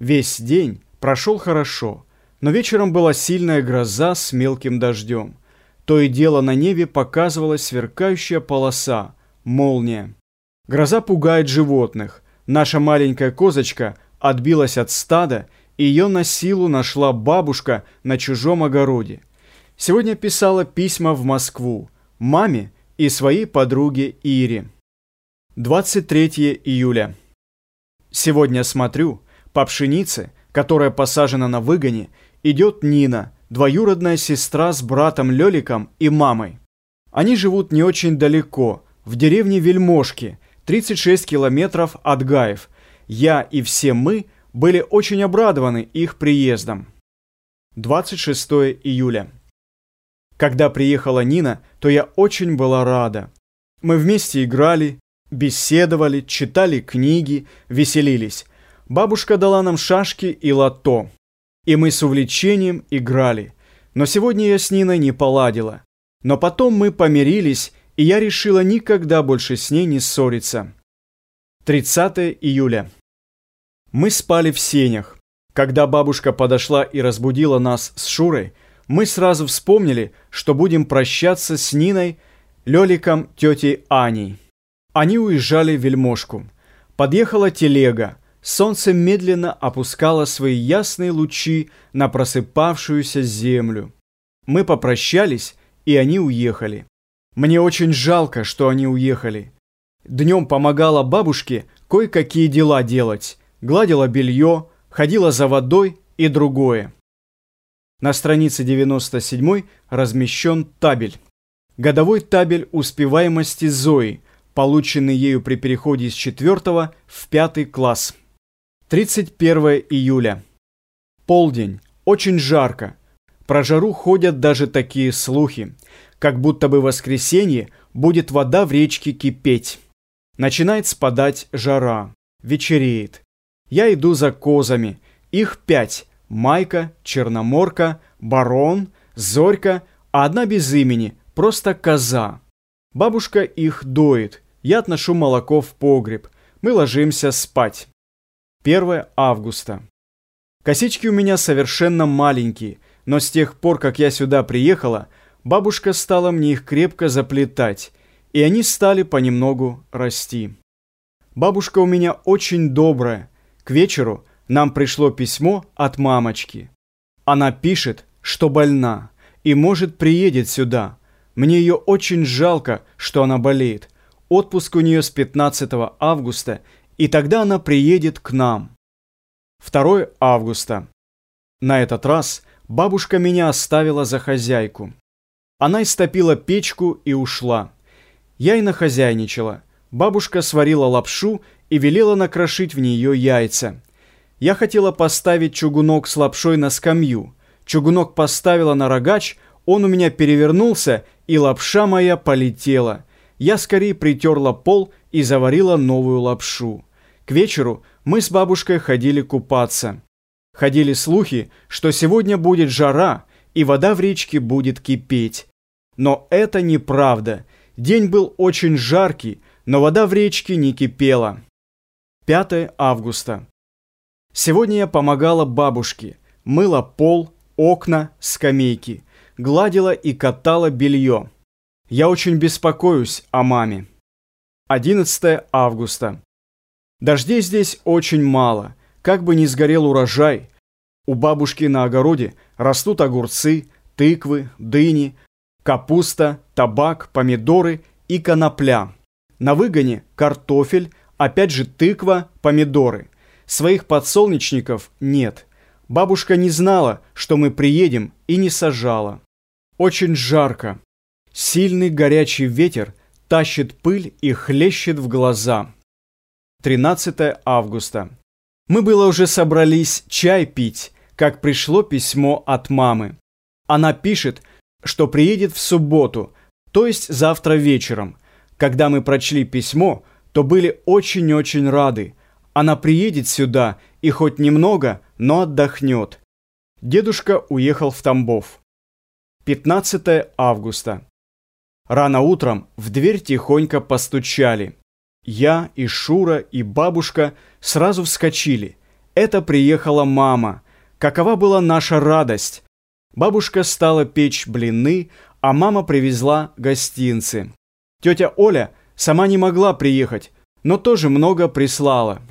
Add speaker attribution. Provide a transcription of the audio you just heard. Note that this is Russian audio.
Speaker 1: Весь день прошел хорошо, но вечером была сильная гроза с мелким дождем. То и дело на небе показывалась сверкающая полоса, молния. Гроза пугает животных. Наша маленькая козочка отбилась от стада, и ее на силу нашла бабушка на чужом огороде. Сегодня писала письма в Москву, маме и своей подруге Ире. 23 июля. Сегодня смотрю, по пшенице, которая посажена на выгоне, идет Нина, двоюродная сестра с братом Леликом и мамой. Они живут не очень далеко, в деревне Вельмошки, 36 километров от Гаев. Я и все мы были очень обрадованы их приездом. 26 июля. Когда приехала Нина, то я очень была рада. Мы вместе играли, беседовали, читали книги, веселились. Бабушка дала нам шашки и лото. И мы с увлечением играли. Но сегодня я с Ниной не поладила. Но потом мы помирились, и я решила никогда больше с ней не ссориться. 30 июля. Мы спали в сенях. Когда бабушка подошла и разбудила нас с Шурой, мы сразу вспомнили, что будем прощаться с Ниной, Лёликом, тетей Аней. Они уезжали в Вельмошку. Подъехала телега. Солнце медленно опускало свои ясные лучи на просыпавшуюся землю. Мы попрощались, и они уехали. Мне очень жалко, что они уехали. Днем помогала бабушке кое-какие дела делать, гладила белье, ходила за водой и другое. На странице 97 размещен табель. Годовой табель успеваемости Зои, полученный ею при переходе из 4 в 5 класс. 31 июля. Полдень. Очень жарко. Про жару ходят даже такие слухи, как будто бы в воскресенье будет вода в речке кипеть. Начинает спадать жара. Вечереет. Я иду за козами. Их пять. Майка, Черноморка, Барон, Зорька, а одна без имени, просто коза. Бабушка их доит. Я отношу молоко в погреб. Мы ложимся спать. 1 августа. Косички у меня совершенно маленькие, но с тех пор, как я сюда приехала, бабушка стала мне их крепко заплетать, и они стали понемногу расти. Бабушка у меня очень добрая. К вечеру нам пришло письмо от мамочки. Она пишет, что больна, и, может, приедет сюда. Мне ее очень жалко, что она болеет. Отпуск у нее с 15 августа, и тогда она приедет к нам. 2 августа. На этот раз бабушка меня оставила за хозяйку. Она истопила печку и ушла. Я и нахозяйничала. Бабушка сварила лапшу и велела накрошить в нее яйца. Я хотела поставить чугунок с лапшой на скамью. Чугунок поставила на рогач, он у меня перевернулся, и лапша моя полетела. Я скорее притерла пол и заварила новую лапшу. К вечеру мы с бабушкой ходили купаться. Ходили слухи, что сегодня будет жара, и вода в речке будет кипеть. Но это неправда. День был очень жаркий, но вода в речке не кипела. 5 августа. Сегодня я помогала бабушке, мыла пол, окна, скамейки, гладила и катала белье. Я очень беспокоюсь о маме. 11 августа. Дождей здесь очень мало, как бы ни сгорел урожай. У бабушки на огороде растут огурцы, тыквы, дыни, капуста, табак, помидоры и конопля. На выгоне картофель, опять же тыква, помидоры. Своих подсолнечников нет. Бабушка не знала, что мы приедем, и не сажала. Очень жарко. Сильный горячий ветер тащит пыль и хлещет в глаза. 13 августа. Мы было уже собрались чай пить, как пришло письмо от мамы. Она пишет, что приедет в субботу, то есть завтра вечером. Когда мы прочли письмо, то были очень-очень рады. Она приедет сюда и хоть немного, но отдохнет. Дедушка уехал в Тамбов. 15 августа. Рано утром в дверь тихонько постучали. Я и Шура и бабушка сразу вскочили. Это приехала мама. Какова была наша радость! Бабушка стала печь блины, а мама привезла гостинцы. Тетя Оля сама не могла приехать, но тоже много прислала.